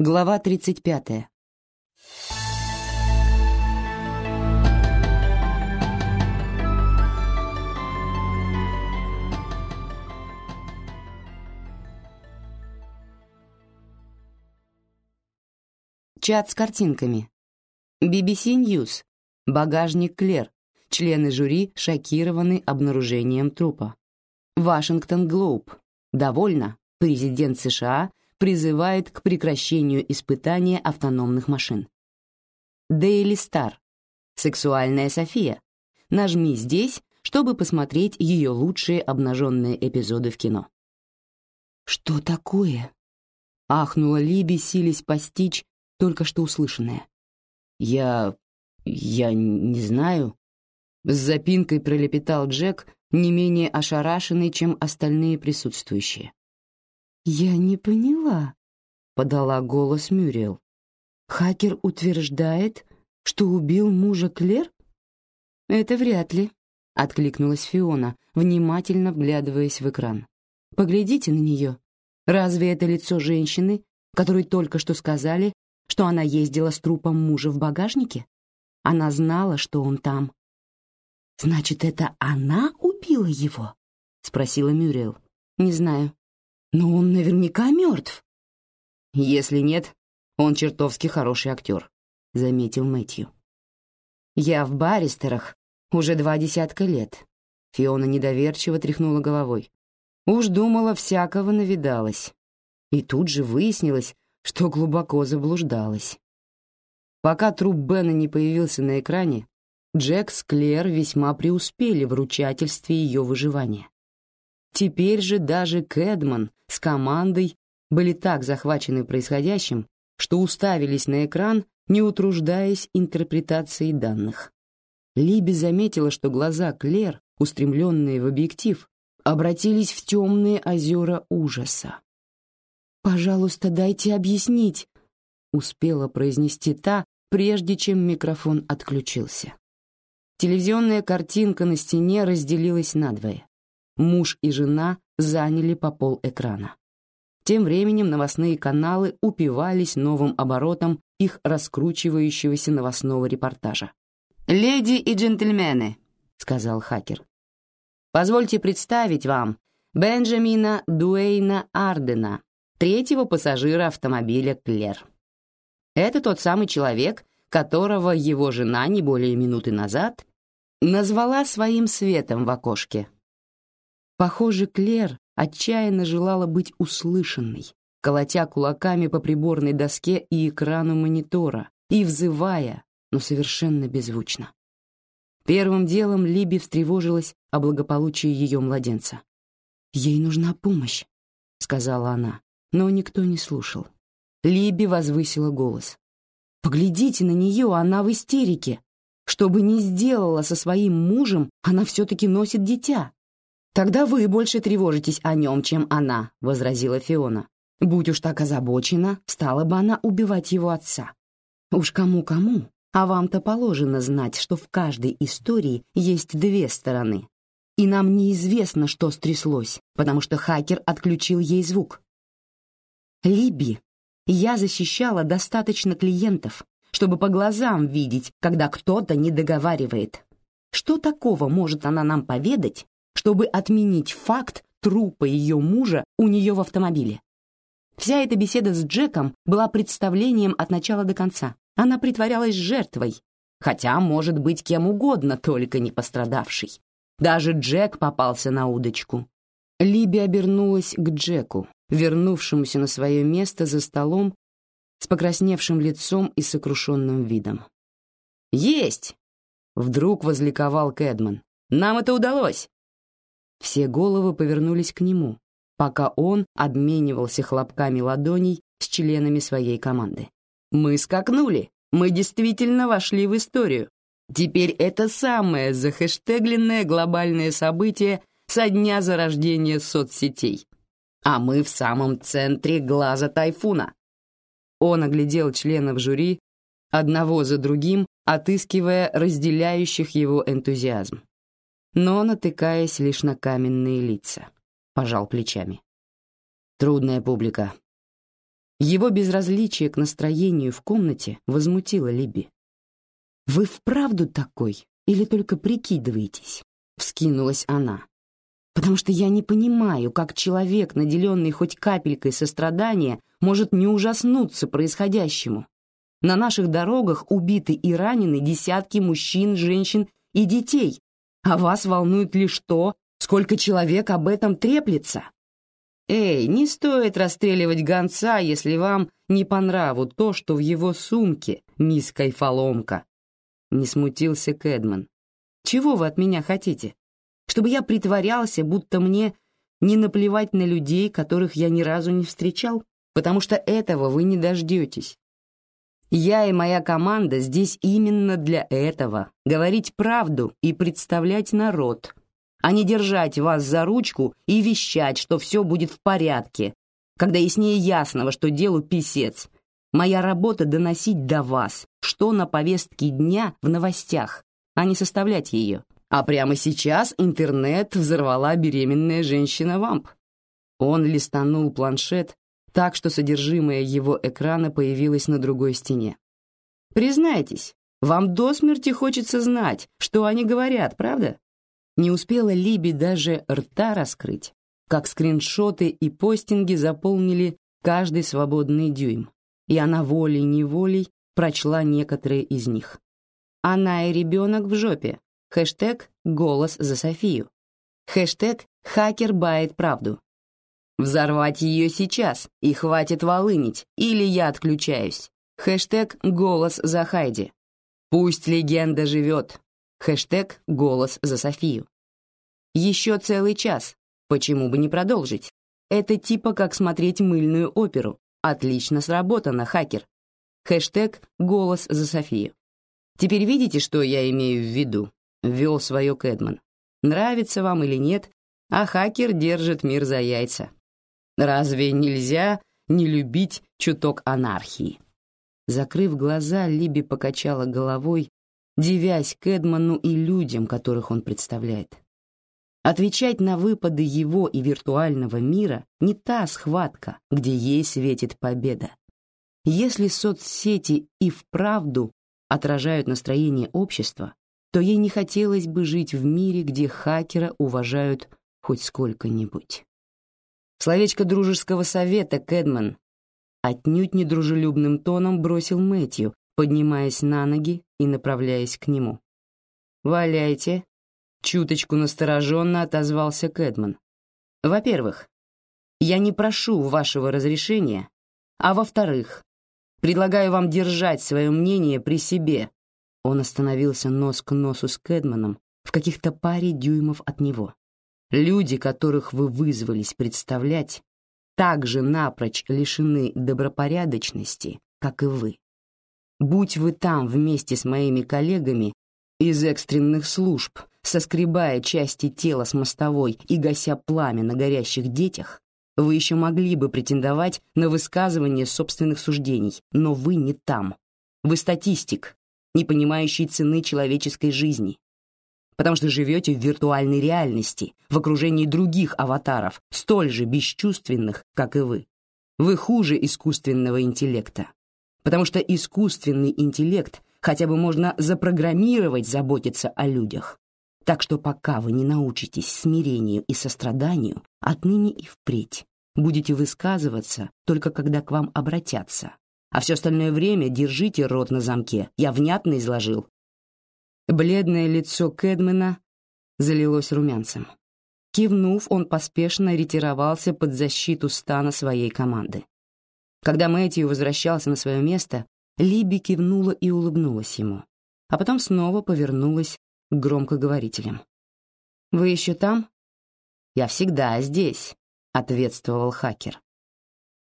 Глава 35. Чат с картинками. BBC News. Багажник Клер. Члены жюри шокированы обнаружением трупа. Вашингтон Глоуб. Довольно. Президент США призывает к прекращению испытания автономных машин. Daily Star. Сексуальная София. Нажми здесь, чтобы посмотреть ее лучшие обнаженные эпизоды в кино. «Что такое?» — ахнула Либи, силясь постичь только что услышанное. «Я... я не знаю». С запинкой пролепетал Джек, не менее ошарашенный, чем остальные присутствующие. «Я не поняла», — подала голос Мюрриел. «Хакер утверждает, что убил мужа Клер?» «Это вряд ли», — откликнулась Фиона, внимательно вглядываясь в экран. «Поглядите на нее. Разве это лицо женщины, которой только что сказали, что она ездила с трупом мужа в багажнике? Она знала, что он там». «Значит, это она убила его?» — спросила Мюрриел. «Не знаю. Но он наверняка мертв. Если нет, он чертовски хороший актер, заметил Мэтью. Я в баристерах уже два десятка лет. Фиона недоверчиво тряхнула головой. Уж думала, всякого навидалась. И тут же выяснилось, что глубоко заблуждалась. Пока труп Бена не появился на экране, Джек с Клэр весьма преуспели в ручательстве ее выживания. Теперь же даже Кэдман с командой были так захвачены происходящим, что уставились на экран, не утруждаясь интерпретацией данных. Либи заметила, что глаза Клер, устремленные в объектив, обратились в темные озера ужаса. «Пожалуйста, дайте объяснить», — успела произнести та, прежде чем микрофон отключился. Телевизионная картинка на стене разделилась надвое. Муж и жена заняли по пол экрана. Тем временем новостные каналы упивались новым оборотом их раскручивающегося новостного репортажа. «Леди и джентльмены», — сказал хакер, — «позвольте представить вам Бенджамина Дуэйна Ардена, третьего пассажира автомобиля Клер. Это тот самый человек, которого его жена не более минуты назад назвала своим светом в окошке Похоже, Клер отчаянно желала быть услышанной, колотя кулаками по приборной доске и экрану монитора и взывая, но совершенно беззвучно. Первым делом Либи встревожилась о благополучии ее младенца. «Ей нужна помощь», — сказала она, но никто не слушал. Либи возвысила голос. «Поглядите на нее, она в истерике. Что бы ни сделала со своим мужем, она все-таки носит дитя. «Тогда вы больше тревожитесь о нем, чем она», — возразила Фиона. «Будь уж так озабочена, стала бы она убивать его отца». «Уж кому-кому, а вам-то положено знать, что в каждой истории есть две стороны. И нам неизвестно, что стряслось, потому что хакер отключил ей звук». «Либи, я защищала достаточно клиентов, чтобы по глазам видеть, когда кто-то не договаривает. Что такого может она нам поведать, чтобы отменить факт трупа ее мужа у нее в автомобиле. Вся эта беседа с Джеком была представлением от начала до конца. Она притворялась жертвой, хотя может быть кем угодно, только не пострадавшей. Даже Джек попался на удочку. Либи обернулась к Джеку, вернувшемуся на свое место за столом с покрасневшим лицом и сокрушенным видом. «Есть!» — вдруг возликовал Кэдман. «Нам это удалось! Все головы повернулись к нему, пока он обменивался хлопками ладоней с членами своей команды. «Мы скакнули! Мы действительно вошли в историю! Теперь это самое захэштегленное глобальное событие со дня зарождения соцсетей. А мы в самом центре глаза тайфуна!» Он оглядел членов жюри, одного за другим, отыскивая разделяющих его энтузиазм но натыкаясь лишь на каменные лица. Пожал плечами. Трудная публика. Его безразличие к настроению в комнате возмутило Либи. «Вы вправду такой или только прикидываетесь?» — вскинулась она. «Потому что я не понимаю, как человек, наделенный хоть капелькой сострадания, может не ужаснуться происходящему. На наших дорогах убиты и ранены десятки мужчин, женщин и детей, а вас волнует лишь то, сколько человек об этом треплется. Эй, не стоит расстреливать гонца, если вам не по нраву то, что в его сумке, мисс Кайфоломка. Не смутился Кэдман. Чего вы от меня хотите? Чтобы я притворялся, будто мне не наплевать на людей, которых я ни разу не встречал? Потому что этого вы не дождетесь. Я и моя команда здесь именно для этого — говорить правду и представлять народ, а не держать вас за ручку и вещать, что все будет в порядке, когда яснее ясного, что делу писец. Моя работа — доносить до вас, что на повестке дня в новостях, а не составлять ее. А прямо сейчас интернет взорвала беременная женщина-вамп. Он листанул планшет так, что содержимое его экрана появилось на другой стене. Признайтесь, вам до смерти хочется знать, что они говорят, правда? Не успела Либи даже рта раскрыть, как скриншоты и постинги заполнили каждый свободный дюйм, и она волей-неволей прочла некоторые из них. «Она и ребенок в жопе», хэштег «Голос за Софию», хэштег «Хакер бает правду». «Взорвать ее сейчас, и хватит волынить, или я отключаюсь», хэштег «Голос за Хайди». «Пусть легенда живет», Хэштег «Голос за Софию». Еще целый час. Почему бы не продолжить? Это типа как смотреть мыльную оперу. Отлично сработано, хакер. Хэштег «Голос за Софию». Теперь видите, что я имею в виду? Ввел свое Кэдман. Нравится вам или нет, а хакер держит мир за яйца. Разве нельзя не любить чуток анархии? Закрыв глаза, Либи покачала головой дивясь Кэдману и людям, которых он представляет. Отвечать на выпады его и виртуального мира не та схватка, где ей светит победа. Если соцсети и вправду отражают настроение общества, то ей не хотелось бы жить в мире, где хакера уважают хоть сколько-нибудь. Словечко дружеского совета, Кэдман, отнюдь недружелюбным тоном бросил Мэтью, поднимаясь на ноги и направляясь к нему. «Валяйте», — чуточку настороженно отозвался Кэдман. «Во-первых, я не прошу вашего разрешения, а во-вторых, предлагаю вам держать свое мнение при себе». Он остановился нос к носу с Кэдманом в каких-то паре дюймов от него. Люди, которых вы вызвались представлять, также напрочь лишены добропорядочности, как и вы. Будь вы там вместе с моими коллегами из экстренных служб, соскребая части тела с мостовой и гася пламя на горящих детях, вы еще могли бы претендовать на высказывание собственных суждений, но вы не там. Вы статистик, не понимающий цены человеческой жизни. Потому что живете в виртуальной реальности, в окружении других аватаров, столь же бесчувственных, как и вы. Вы хуже искусственного интеллекта потому что искусственный интеллект хотя бы можно запрограммировать заботиться о людях. Так что пока вы не научитесь смирению и состраданию, отныне и впредь будете высказываться только когда к вам обратятся. А все остальное время держите рот на замке. Я внятно изложил. Бледное лицо Кэдмена залилось румянцем. Кивнув, он поспешно ретировался под защиту стана своей команды. Когда Мэтью возвращался на свое место, Либи кивнула и улыбнулась ему, а потом снова повернулась к громкоговорителям. «Вы еще там?» «Я всегда здесь», — ответствовал хакер.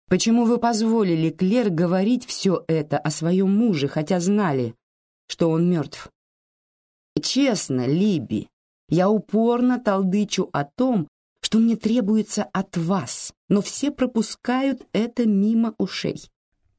«Почему вы позволили Клер говорить все это о своем муже, хотя знали, что он мертв?» «Честно, Либи, я упорно толдычу о том, что мне требуется от вас, но все пропускают это мимо ушей.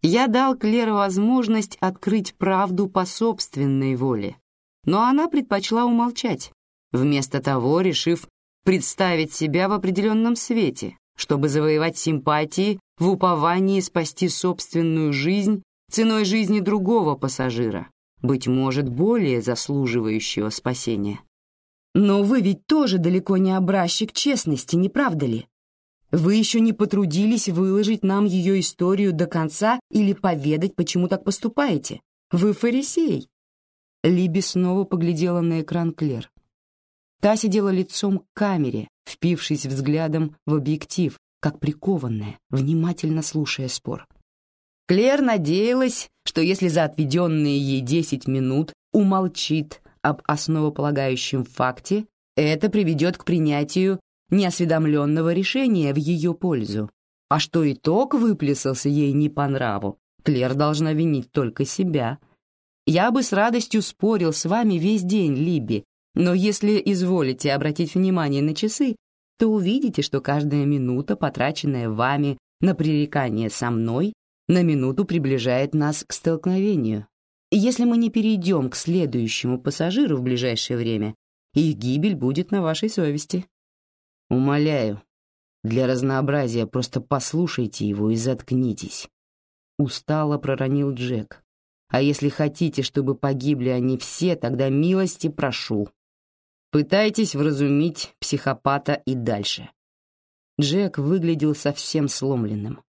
Я дал Клер возможность открыть правду по собственной воле, но она предпочла умолчать, вместо того решив представить себя в определенном свете, чтобы завоевать симпатии в уповании спасти собственную жизнь ценой жизни другого пассажира, быть может, более заслуживающего спасения. Но вы ведь тоже далеко не образчик честности, не правда ли? Вы еще не потрудились выложить нам ее историю до конца или поведать, почему так поступаете. Вы фарисей. Либи снова поглядела на экран Клер. Та сидела лицом к камере, впившись взглядом в объектив, как прикованная, внимательно слушая спор. Клер надеялась, что если за отведенные ей десять минут умолчит об основополагающем факте, это приведет к принятию неосведомленного решения в ее пользу. А что итог выплесался ей не по нраву, Клер должна винить только себя. Я бы с радостью спорил с вами весь день, Либи, но если изволите обратить внимание на часы, то увидите, что каждая минута, потраченная вами на пререкание со мной, на минуту приближает нас к столкновению. Если мы не перейдем к следующему пассажиру в ближайшее время, их гибель будет на вашей совести. Умоляю, для разнообразия просто послушайте его и заткнитесь. Устало проронил Джек. А если хотите, чтобы погибли они все, тогда милости прошу. Пытайтесь вразумить психопата и дальше. Джек выглядел совсем сломленным.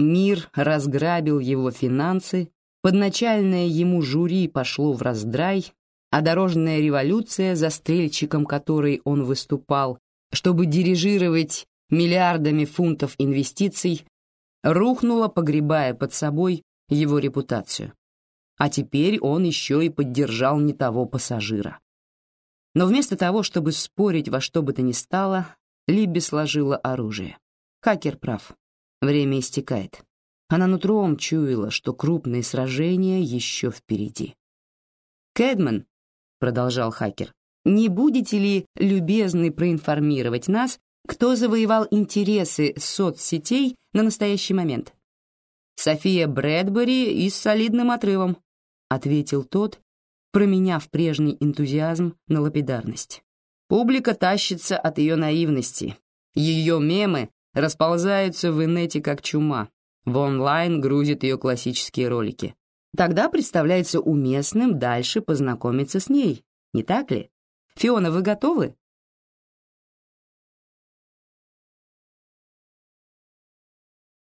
Мир разграбил его финансы, подначальное ему жюри пошло в раздрай, а дорожная революция, застрельщиком которой он выступал, чтобы дирижировать миллиардами фунтов инвестиций, рухнула, погребая под собой его репутацию. А теперь он еще и поддержал не того пассажира. Но вместо того, чтобы спорить во что бы то ни стало, Либби сложила оружие. Хакер прав. Время истекает. Она нутром чуяла, что крупные сражения еще впереди. «Кэдман», — продолжал хакер, не будете ли любезны проинформировать нас, кто завоевал интересы соцсетей на настоящий момент? София Брэдбери и с солидным отрывом, ответил тот, променяв прежний энтузиазм на лапидарность. Публика тащится от ее наивности. Ее мемы расползаются в инете как чума. В онлайн грузит ее классические ролики. Тогда представляется уместным дальше познакомиться с ней, не так ли? Фиона, вы готовы?